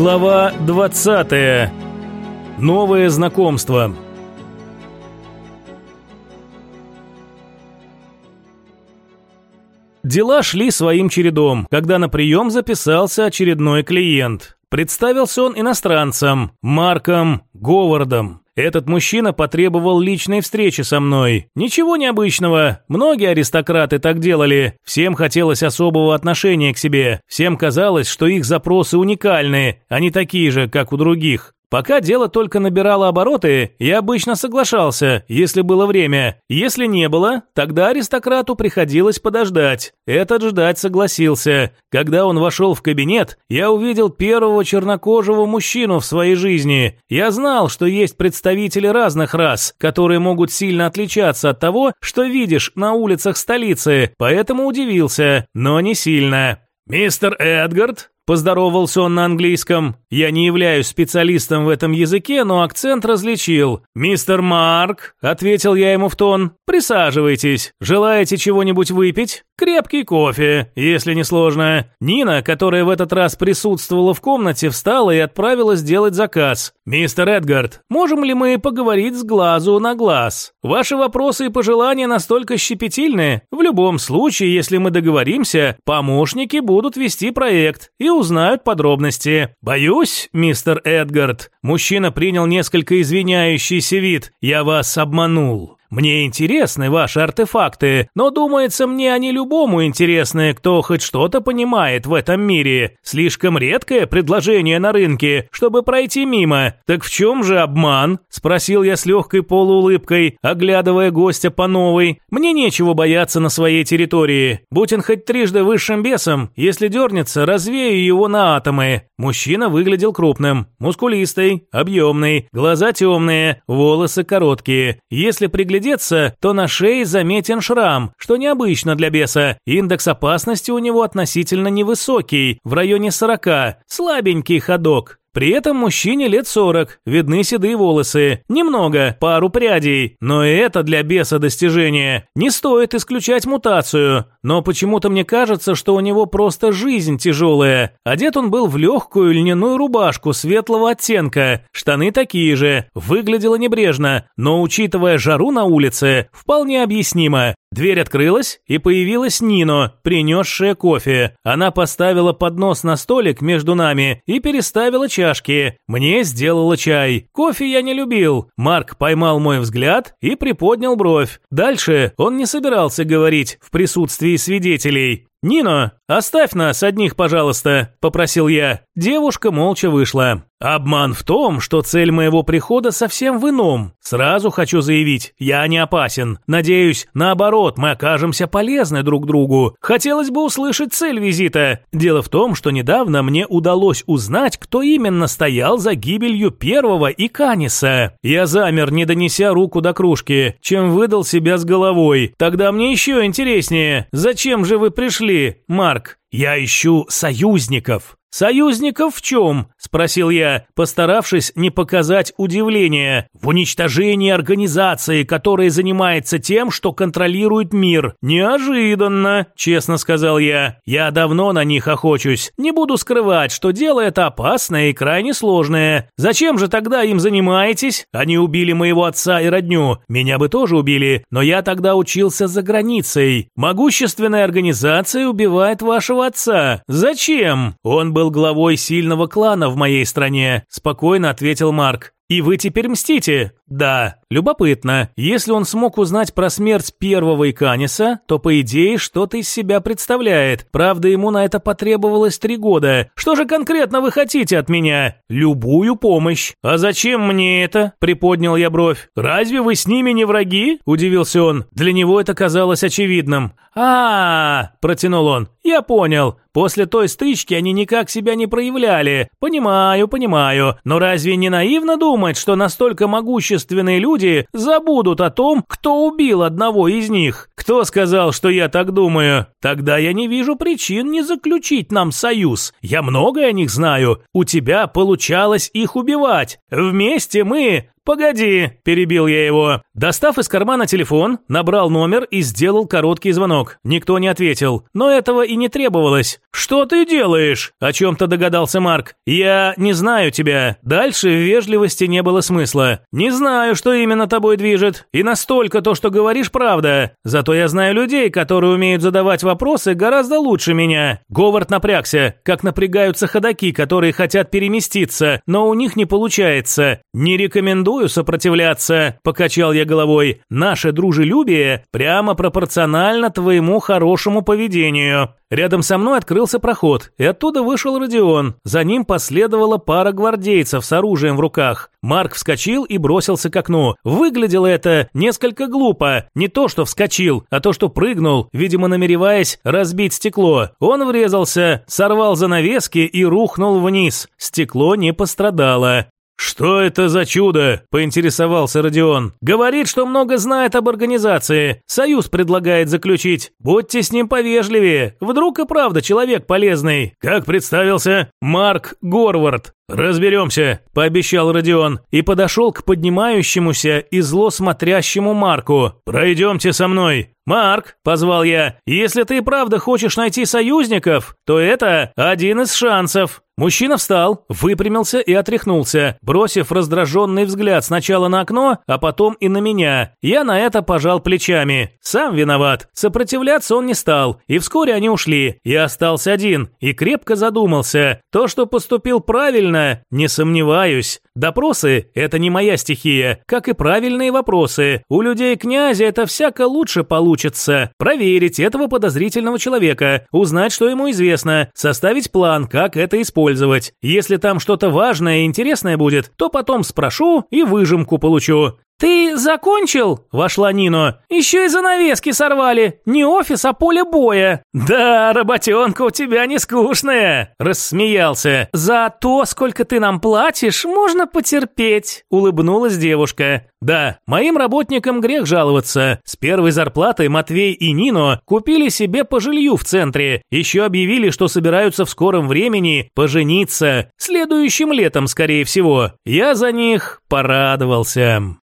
Глава 20. Новое знакомство. Дела шли своим чередом, когда на прием записался очередной клиент. Представился он иностранцем, Марком Говардом. Этот мужчина потребовал личной встречи со мной. Ничего необычного. Многие аристократы так делали. Всем хотелось особого отношения к себе. Всем казалось, что их запросы уникальны, а не такие же, как у других. Пока дело только набирало обороты, я обычно соглашался, если было время. Если не было, тогда аристократу приходилось подождать. Этот ждать согласился. Когда он вошел в кабинет, я увидел первого чернокожего мужчину в своей жизни. Я знал, что есть представители разных рас, которые могут сильно отличаться от того, что видишь на улицах столицы, поэтому удивился, но не сильно. «Мистер Эдгард?» Поздоровался он на английском. Я не являюсь специалистом в этом языке, но акцент различил. «Мистер Марк», — ответил я ему в тон, — «присаживайтесь. Желаете чего-нибудь выпить? Крепкий кофе, если не сложно». Нина, которая в этот раз присутствовала в комнате, встала и отправилась делать заказ. «Мистер Эдгард, можем ли мы поговорить с глазу на глаз? Ваши вопросы и пожелания настолько щепетильны. В любом случае, если мы договоримся, помощники будут вести проект и узнают подробности. Боюсь, мистер Эдгард, мужчина принял несколько извиняющийся вид. Я вас обманул. Мне интересны ваши артефакты, но думается мне они любому интересны, кто хоть что-то понимает в этом мире. Слишком редкое предложение на рынке, чтобы пройти мимо. Так в чем же обман? Спросил я с легкой полуулыбкой, оглядывая гостя по новой. Мне нечего бояться на своей территории. Будь он хоть трижды высшим бесом, если дернется, развею его на атомы. Мужчина выглядел крупным, мускулистый, объемный, глаза темные, волосы короткие. Если приглядеться приглядеться, то на шее заметен шрам, что необычно для беса. Индекс опасности у него относительно невысокий, в районе 40. Слабенький ходок. При этом мужчине лет 40, видны седые волосы. Немного, пару прядей, но и это для беса достижение. Не стоит исключать мутацию, но почему-то мне кажется, что у него просто жизнь тяжелая. Одет он был в легкую льняную рубашку светлого оттенка, штаны такие же, выглядело небрежно, но учитывая жару на улице, вполне объяснимо. Дверь открылась, и появилась Нино, принесшая кофе. Она поставила поднос на столик между нами и переставила чашки. Мне сделала чай. Кофе я не любил. Марк поймал мой взгляд и приподнял бровь. Дальше он не собирался говорить в присутствии свидетелей. «Нино, оставь нас одних, пожалуйста», – попросил я. Девушка молча вышла. Обман в том, что цель моего прихода совсем в ином. Сразу хочу заявить, я не опасен. Надеюсь, наоборот, мы окажемся полезны друг другу. Хотелось бы услышать цель визита. Дело в том, что недавно мне удалось узнать, кто именно стоял за гибелью первого Иканиса. Я замер, не донеся руку до кружки, чем выдал себя с головой. Тогда мне еще интереснее, зачем же вы пришли, Марк? Я ищу союзников. «Союзников в чем?» – спросил я, постаравшись не показать удивления. «В уничтожении организации, которая занимается тем, что контролирует мир. Неожиданно», – честно сказал я. «Я давно на них охочусь. Не буду скрывать, что дело это опасное и крайне сложное. Зачем же тогда им занимаетесь? Они убили моего отца и родню. Меня бы тоже убили, но я тогда учился за границей. Могущественная организация убивает вашего отца. Зачем? Он был был главой сильного клана в моей стране», – спокойно ответил Марк. «И вы теперь мстите?» «Да». Любопытно. Если он смог узнать про смерть первого Иканиса, то, по идее, что-то из себя представляет. Правда, ему на это потребовалось три года. Что же конкретно вы хотите от меня? Любую помощь. А зачем мне это? Приподнял я бровь. Разве вы с ними не враги? Удивился он. Для него это казалось очевидным. а, -а, -а протянул он. «Я понял. После той стычки они никак себя не проявляли. Понимаю, понимаю. Но разве не наивно думать, что настолько могущественные люди забудут о том, кто убил одного из них? Кто сказал, что я так думаю? Тогда я не вижу причин не заключить нам союз. Я многое о них знаю. У тебя получалось их убивать. Вместе мы погоди», – перебил я его. Достав из кармана телефон, набрал номер и сделал короткий звонок. Никто не ответил, но этого и не требовалось. «Что ты делаешь?» – о чем-то догадался Марк. «Я не знаю тебя». Дальше в вежливости не было смысла. «Не знаю, что именно тобой движет. И настолько то, что говоришь, правда. Зато я знаю людей, которые умеют задавать вопросы гораздо лучше меня». Говард напрягся, как напрягаются ходаки, которые хотят переместиться, но у них не получается. «Не рекомендую сопротивляться», – покачал я головой. «Наше дружелюбие прямо пропорционально твоему хорошему поведению». Рядом со мной открылся проход, и оттуда вышел Родион. За ним последовала пара гвардейцев с оружием в руках. Марк вскочил и бросился к окну. Выглядело это несколько глупо. Не то, что вскочил, а то, что прыгнул, видимо, намереваясь разбить стекло. Он врезался, сорвал занавески и рухнул вниз. Стекло не пострадало. «Что это за чудо?» – поинтересовался Родион. «Говорит, что много знает об организации. Союз предлагает заключить. Будьте с ним повежливее. Вдруг и правда человек полезный. Как представился? Марк Горвард. «Разберемся», – пообещал Родион и подошел к поднимающемуся и зло смотрящему Марку. «Пройдемте со мной». «Марк», – позвал я, – «если ты правда хочешь найти союзников, то это один из шансов». Мужчина встал, выпрямился и отряхнулся, бросив раздраженный взгляд сначала на окно, а потом и на меня. Я на это пожал плечами. Сам виноват. Сопротивляться он не стал, и вскоре они ушли. Я остался один и крепко задумался. То, что поступил правильно, не сомневаюсь. Допросы – это не моя стихия, как и правильные вопросы. У людей князя это всяко лучше получится. Проверить этого подозрительного человека, узнать, что ему известно, составить план, как это использовать. Если там что-то важное и интересное будет, то потом спрошу и выжимку получу. «Ты закончил?» – вошла Нино. «Еще и занавески сорвали. Не офис, а поле боя». «Да, работенка у тебя не скучная», – рассмеялся. «За то, сколько ты нам платишь, можно потерпеть», – улыбнулась девушка. «Да, моим работникам грех жаловаться. С первой зарплатой Матвей и Нино купили себе по жилью в центре. Еще объявили, что собираются в скором времени пожениться. Следующим летом, скорее всего. Я за них порадовался».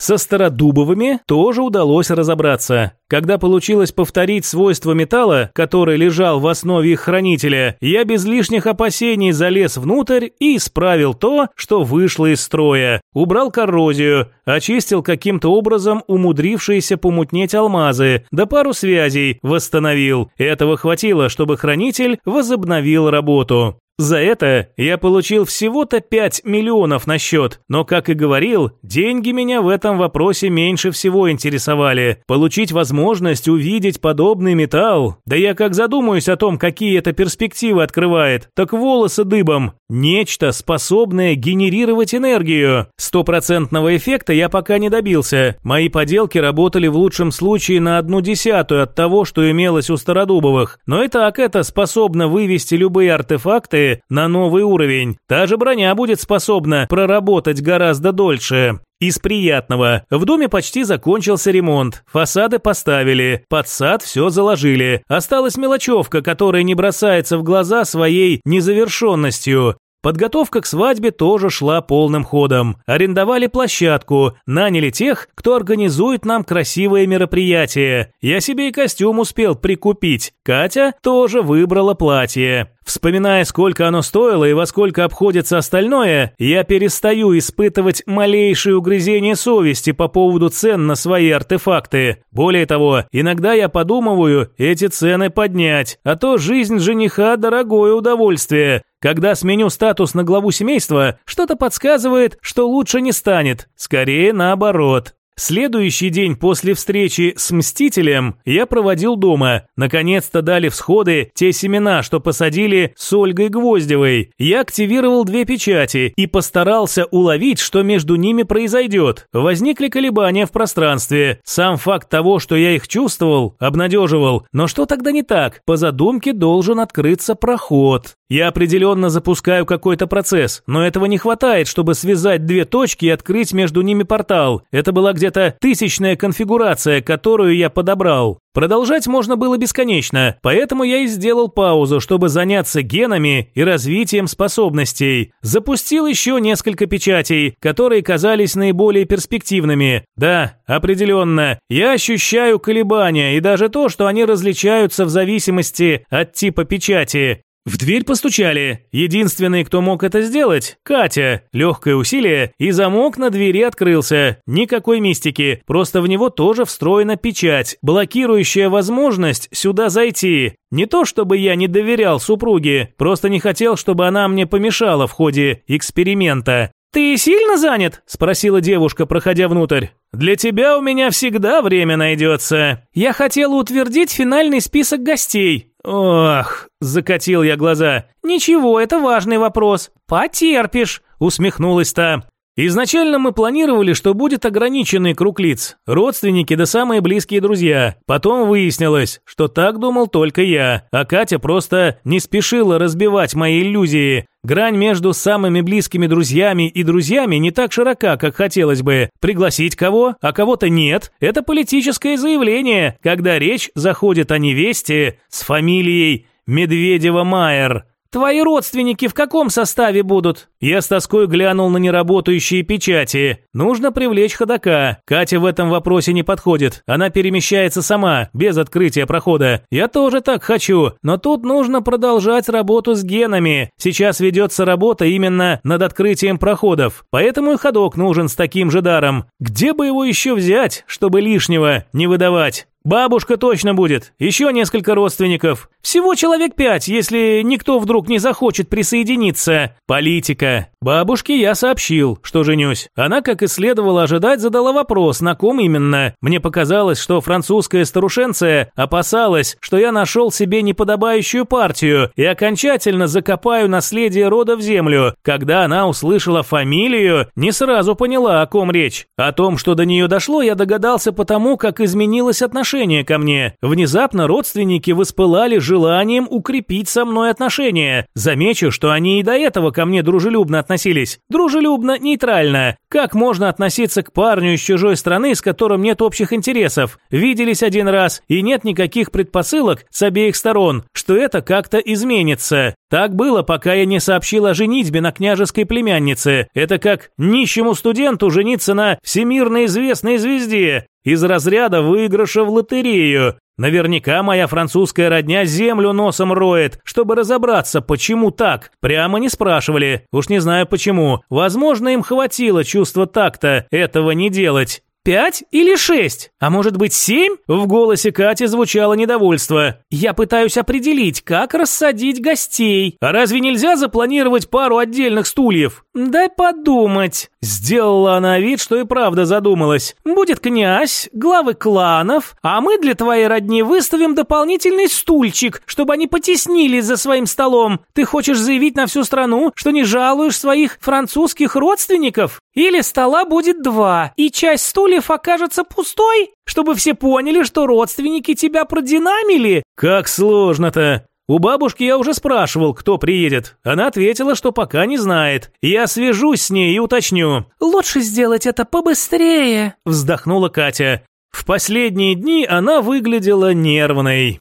Со Стародубовыми тоже удалось разобраться. Когда получилось повторить свойства металла, который лежал в основе их хранителя, я без лишних опасений залез внутрь и исправил то, что вышло из строя. Убрал коррозию, очистил каким-то образом умудрившиеся помутнеть алмазы, да пару связей восстановил. Этого хватило, чтобы хранитель возобновил работу. За это я получил всего-то 5 миллионов на счет, но, как и говорил, деньги меня в этом вопросе меньше всего интересовали. Получить возможность увидеть подобный металл, да я как задумаюсь о том, какие это перспективы открывает, так волосы дыбом. Нечто, способное генерировать энергию. Стопроцентного эффекта я пока не добился. Мои поделки работали в лучшем случае на одну десятую от того, что имелось у Стародубовых. Но и так это способно вывести любые артефакты на новый уровень. Та же броня будет способна проработать гораздо дольше. Из приятного. В доме почти закончился ремонт. Фасады поставили, под сад все заложили. Осталась мелочевка, которая не бросается в глаза своей незавершенностью. Подготовка к свадьбе тоже шла полным ходом. Арендовали площадку, наняли тех, кто организует нам красивые мероприятия. Я себе и костюм успел прикупить. Катя тоже выбрала платье. Вспоминая, сколько оно стоило и во сколько обходится остальное, я перестаю испытывать малейшее угрызение совести по поводу цен на свои артефакты. Более того, иногда я подумываю эти цены поднять, а то жизнь жениха – дорогое удовольствие. Когда сменю статус на главу семейства, что-то подсказывает, что лучше не станет, скорее наоборот. Следующий день после встречи с Мстителем я проводил дома. Наконец-то дали всходы те семена, что посадили с Ольгой Гвоздевой. Я активировал две печати и постарался уловить, что между ними произойдет. Возникли колебания в пространстве. Сам факт того, что я их чувствовал, обнадеживал. Но что тогда не так? По задумке должен открыться проход. Я определенно запускаю какой-то процесс, но этого не хватает, чтобы связать две точки и открыть между ними портал. Это была где-то тысячная конфигурация, которую я подобрал. Продолжать можно было бесконечно, поэтому я и сделал паузу, чтобы заняться генами и развитием способностей. Запустил еще несколько печатей, которые казались наиболее перспективными. Да, определенно, я ощущаю колебания и даже то, что они различаются в зависимости от типа печати. В дверь постучали. Единственный, кто мог это сделать – Катя. Легкое усилие, и замок на двери открылся. Никакой мистики, просто в него тоже встроена печать, блокирующая возможность сюда зайти. Не то чтобы я не доверял супруге, просто не хотел, чтобы она мне помешала в ходе эксперимента. «Ты сильно занят?» – спросила девушка, проходя внутрь. «Для тебя у меня всегда время найдется. Я хотела утвердить финальный список гостей». «Ох», – закатил я глаза. «Ничего, это важный вопрос. Потерпишь», – усмехнулась та. Изначально мы планировали, что будет ограниченный круг лиц, родственники да самые близкие друзья. Потом выяснилось, что так думал только я, а Катя просто не спешила разбивать мои иллюзии. Грань между самыми близкими друзьями и друзьями не так широка, как хотелось бы. Пригласить кого, а кого-то нет – это политическое заявление, когда речь заходит о невесте с фамилией Медведева-Майер. «Твои родственники в каком составе будут?» Я с тоской глянул на неработающие печати. Нужно привлечь ходока. Катя в этом вопросе не подходит. Она перемещается сама, без открытия прохода. Я тоже так хочу, но тут нужно продолжать работу с генами. Сейчас ведется работа именно над открытием проходов. Поэтому и ходок нужен с таким же даром. Где бы его еще взять, чтобы лишнего не выдавать? Бабушка точно будет, еще несколько родственников. Всего человек пять, если никто вдруг не захочет присоединиться. Политика. Бабушке я сообщил, что женюсь. Она, как и следовало ожидать, задала вопрос, на ком именно. Мне показалось, что французская старушенция опасалась, что я нашел себе неподобающую партию и окончательно закопаю наследие рода в землю. Когда она услышала фамилию, не сразу поняла, о ком речь. О том, что до нее дошло, я догадался потому, как изменилось отношение ко мне. Внезапно родственники воспылали желанием укрепить со мной отношения. Замечу, что они и до этого ко мне дружелюбно относились. Дружелюбно, нейтрально. Как можно относиться к парню из чужой страны, с которым нет общих интересов? Виделись один раз, и нет никаких предпосылок с обеих сторон, что это как-то изменится. Так было, пока я не сообщил о женитьбе на княжеской племяннице. Это как нищему студенту жениться на всемирно известной звезде из разряда выигрыша в лотерею. Наверняка моя французская родня землю носом роет, чтобы разобраться, почему так. Прямо не спрашивали. Уж не знаю почему. Возможно, им хватило чувства такта этого не делать. Пять или шесть? А может быть семь? В голосе Кати звучало недовольство. Я пытаюсь определить, как рассадить гостей. А разве нельзя запланировать пару отдельных стульев? Дай подумать. Сделала она вид, что и правда задумалась. Будет князь, главы кланов, а мы для твоей родни выставим дополнительный стульчик, чтобы они потеснились за своим столом. Ты хочешь заявить на всю страну, что не жалуешь своих французских родственников? Или стола будет два, и часть стульев окажется пустой, чтобы все поняли, что родственники тебя продинамили? Как сложно-то. У бабушки я уже спрашивал, кто приедет. Она ответила, что пока не знает. Я свяжусь с ней и уточню. «Лучше сделать это побыстрее», – вздохнула Катя. В последние дни она выглядела нервной.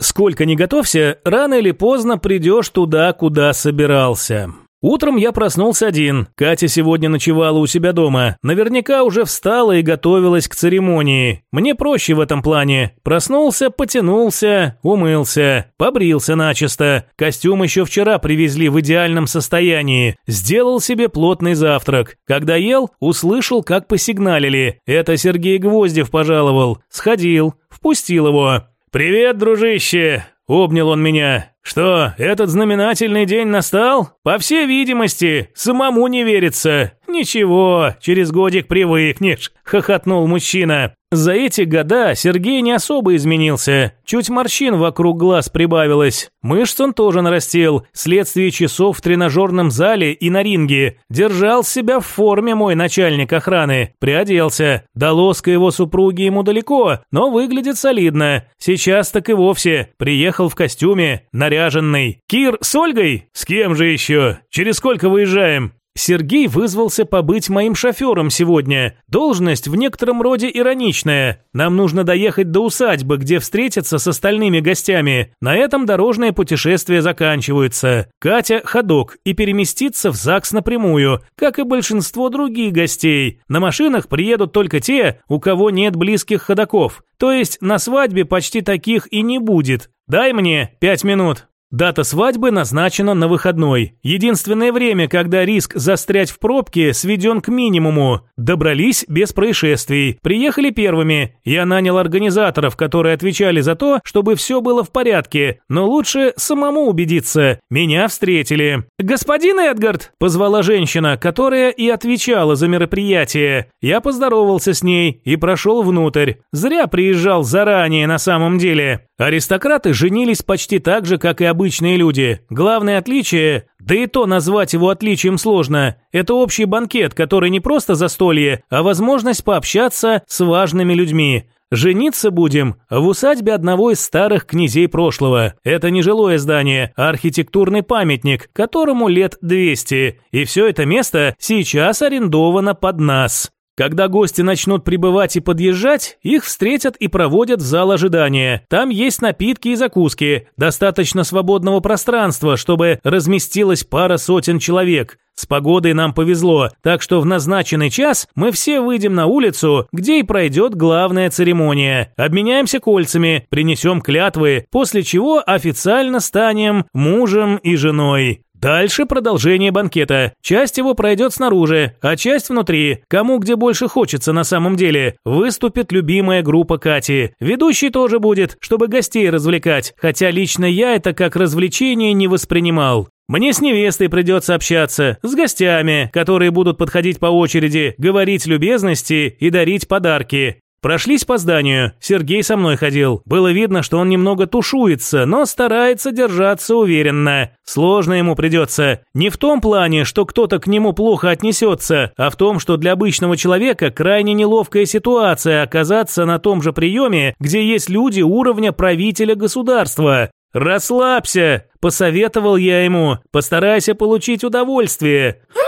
Сколько ни готовься, рано или поздно придешь туда, куда собирался. Утром я проснулся один. Катя сегодня ночевала у себя дома. Наверняка уже встала и готовилась к церемонии. Мне проще в этом плане. Проснулся, потянулся, умылся, побрился начисто. Костюм еще вчера привезли в идеальном состоянии. Сделал себе плотный завтрак. Когда ел, услышал, как посигналили. Это Сергей Гвоздев пожаловал. Сходил, впустил его. «Привет, дружище!» Обнял он меня. «Что, этот знаменательный день настал? По всей видимости, самому не верится. «Ничего, через годик привыкнешь», – хохотнул мужчина. За эти года Сергей не особо изменился. Чуть морщин вокруг глаз прибавилось. Мышц он тоже нарастил, вследствие часов в тренажерном зале и на ринге. Держал себя в форме мой начальник охраны. Приоделся. До лоска его супруги ему далеко, но выглядит солидно. Сейчас так и вовсе. Приехал в костюме, наряженный. «Кир с Ольгой? С кем же еще? Через сколько выезжаем?» Сергей вызвался побыть моим шофером сегодня. Должность в некотором роде ироничная. Нам нужно доехать до усадьбы, где встретиться с остальными гостями. На этом дорожное путешествие заканчивается. Катя – ходок и переместится в ЗАГС напрямую, как и большинство других гостей. На машинах приедут только те, у кого нет близких ходоков. То есть на свадьбе почти таких и не будет. Дай мне пять минут. Дата свадьбы назначена на выходной. Единственное время, когда риск застрять в пробке сведен к минимуму. Добрались без происшествий. Приехали первыми. Я нанял организаторов, которые отвечали за то, чтобы все было в порядке. Но лучше самому убедиться. Меня встретили. «Господин Эдгард!» – позвала женщина, которая и отвечала за мероприятие. Я поздоровался с ней и прошел внутрь. Зря приезжал заранее на самом деле. Аристократы женились почти так же, как и обычные люди. Главное отличие, да и то назвать его отличием сложно, это общий банкет, который не просто застолье, а возможность пообщаться с важными людьми. Жениться будем в усадьбе одного из старых князей прошлого. Это не жилое здание, а архитектурный памятник, которому лет 200. И все это место сейчас арендовано под нас. Когда гости начнут прибывать и подъезжать, их встретят и проводят в зал ожидания. Там есть напитки и закуски, достаточно свободного пространства, чтобы разместилась пара сотен человек. С погодой нам повезло, так что в назначенный час мы все выйдем на улицу, где и пройдет главная церемония. Обменяемся кольцами, принесем клятвы, после чего официально станем мужем и женой. Дальше продолжение банкета. Часть его пройдет снаружи, а часть внутри. Кому где больше хочется на самом деле. Выступит любимая группа Кати. Ведущий тоже будет, чтобы гостей развлекать. Хотя лично я это как развлечение не воспринимал. Мне с невестой придется общаться, с гостями, которые будут подходить по очереди, говорить любезности и дарить подарки. Прошлись по зданию. Сергей со мной ходил. Было видно, что он немного тушуется, но старается держаться уверенно. Сложно ему придется. Не в том плане, что кто-то к нему плохо отнесется, а в том, что для обычного человека крайне неловкая ситуация оказаться на том же приеме, где есть люди уровня правителя государства. «Расслабься!» – посоветовал я ему. «Постарайся получить удовольствие». «Ха!» –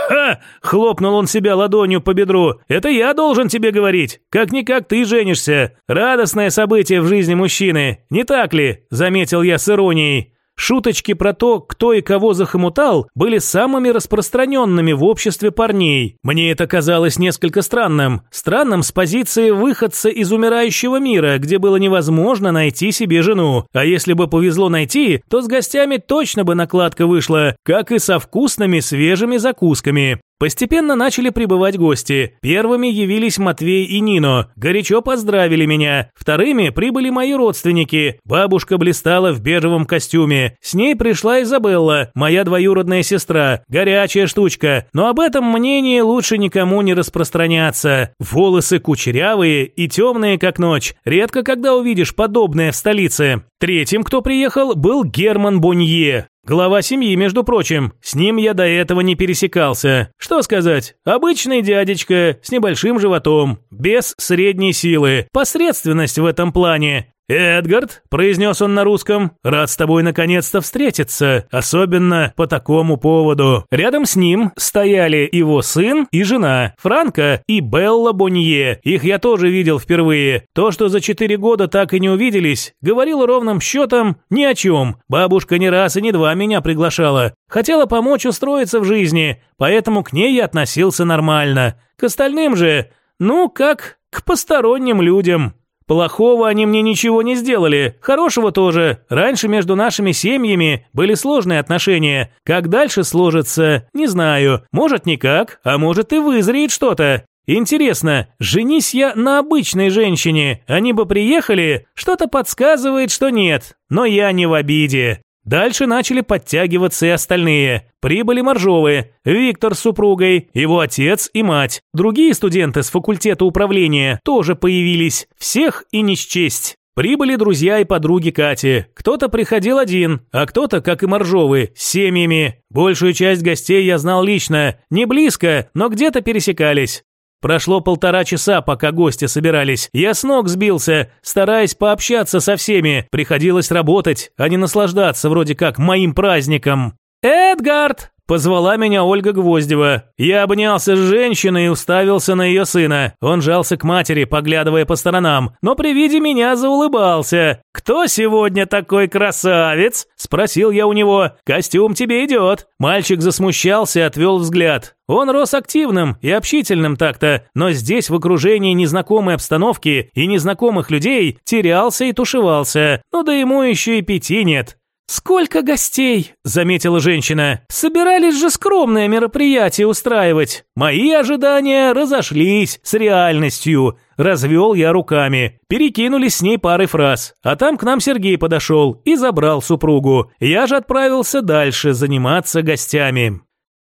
хлопнул он себя ладонью по бедру. «Это я должен тебе говорить. Как-никак ты женишься. Радостное событие в жизни мужчины. Не так ли?» – заметил я с иронией. Шуточки про то, кто и кого захомутал, были самыми распространенными в обществе парней. Мне это казалось несколько странным. Странным с позиции выходца из умирающего мира, где было невозможно найти себе жену. А если бы повезло найти, то с гостями точно бы накладка вышла, как и со вкусными свежими закусками. Постепенно начали прибывать гости. Первыми явились Матвей и Нино. Горячо поздравили меня. Вторыми прибыли мои родственники. Бабушка блистала в бежевом костюме. С ней пришла Изабелла, моя двоюродная сестра. Горячая штучка. Но об этом мнении лучше никому не распространяться. Волосы кучерявые и темные, как ночь. Редко когда увидишь подобное в столице. Третьим, кто приехал, был Герман Бонье. Глава семьи, между прочим. С ним я до этого не пересекался. Что сказать? Обычный дядечка с небольшим животом, без средней силы. Посредственность в этом плане. «Эдгард», – произнес он на русском, – «рад с тобой наконец-то встретиться, особенно по такому поводу». Рядом с ним стояли его сын и жена, Франко и Белла Бонье. Их я тоже видел впервые. То, что за четыре года так и не увиделись, говорило ровным счетом ни о чем. Бабушка не раз и не два меня приглашала. Хотела помочь устроиться в жизни, поэтому к ней я относился нормально. К остальным же, ну, как к посторонним людям. Плохого они мне ничего не сделали, хорошего тоже. Раньше между нашими семьями были сложные отношения. Как дальше сложится, не знаю. Может никак, а может и вызреет что-то. Интересно, женись я на обычной женщине, они бы приехали? Что-то подсказывает, что нет. Но я не в обиде. Дальше начали подтягиваться и остальные. Прибыли Моржовые, Виктор с супругой, его отец и мать. Другие студенты с факультета управления тоже появились. Всех и не счесть. Прибыли друзья и подруги Кати. Кто-то приходил один, а кто-то, как и Моржовы, с семьями. Большую часть гостей я знал лично. Не близко, но где-то пересекались. Прошло полтора часа, пока гости собирались. Я с ног сбился, стараясь пообщаться со всеми. Приходилось работать, а не наслаждаться вроде как моим праздником. «Эдгард!» Позвала меня Ольга Гвоздева. Я обнялся с женщиной и уставился на ее сына. Он жался к матери, поглядывая по сторонам, но при виде меня заулыбался. «Кто сегодня такой красавец?» – спросил я у него. «Костюм тебе идет». Мальчик засмущался и отвел взгляд. Он рос активным и общительным так-то, но здесь в окружении незнакомой обстановки и незнакомых людей терялся и тушевался. Ну да ему еще и пяти нет. «Сколько гостей!» – заметила женщина. «Собирались же скромное мероприятие устраивать. Мои ожидания разошлись с реальностью». Развел я руками. Перекинулись с ней парой фраз. А там к нам Сергей подошел и забрал супругу. Я же отправился дальше заниматься гостями.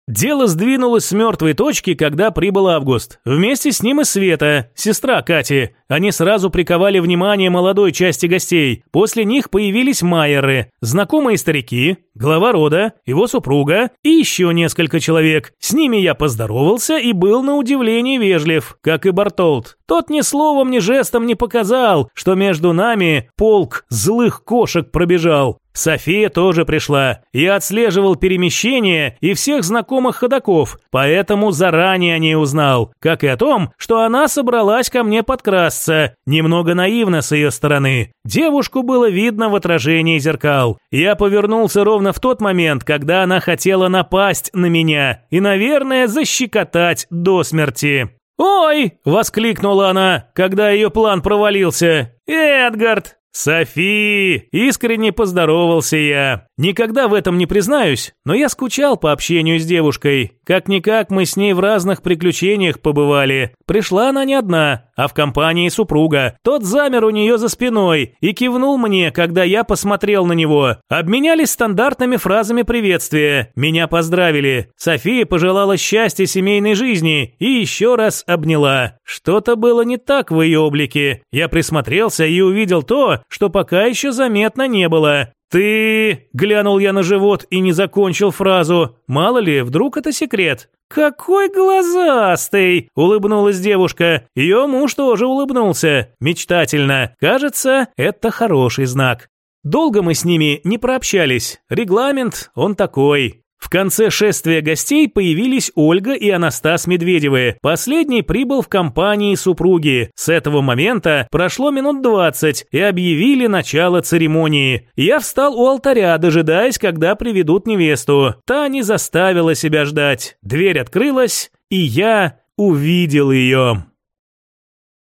Дело сдвинулось с мертвой точки, когда прибыл Август. Вместе с ним и Света, сестра Кати. Они сразу приковали внимание молодой части гостей. После них появились Майеры, знакомые старики, глава рода, его супруга и еще несколько человек. С ними я поздоровался и был на удивление вежлив, как и Бартолд. Тот ни словом, ни жестом не показал, что между нами полк злых кошек пробежал. София тоже пришла. Я отслеживал перемещение и всех знакомых ходаков, поэтому заранее о ней узнал, как и о том, что она собралась ко мне подкрасться. Немного наивно с ее стороны. Девушку было видно в отражении зеркал. Я повернулся ровно в тот момент, когда она хотела напасть на меня и, наверное, защекотать до смерти. «Ой!» – воскликнула она, когда ее план провалился. «Эдгард, «Софи!» – искренне поздоровался я. Никогда в этом не признаюсь, но я скучал по общению с девушкой. Как-никак мы с ней в разных приключениях побывали. Пришла она не одна, а в компании супруга. Тот замер у нее за спиной и кивнул мне, когда я посмотрел на него. Обменялись стандартными фразами приветствия. Меня поздравили. София пожелала счастья семейной жизни и еще раз обняла. Что-то было не так в ее облике. Я присмотрелся и увидел то, что пока еще заметно не было. «Ты...» – глянул я на живот и не закончил фразу. Мало ли, вдруг это секрет. «Какой глазастый!» – улыбнулась девушка. Ее муж тоже улыбнулся. Мечтательно. Кажется, это хороший знак. Долго мы с ними не прообщались. Регламент, он такой. В конце шествия гостей появились Ольга и Анастас Медведевы. Последний прибыл в компании супруги. С этого момента прошло минут двадцать и объявили начало церемонии. Я встал у алтаря, дожидаясь, когда приведут невесту. Та не заставила себя ждать. Дверь открылась, и я увидел ее.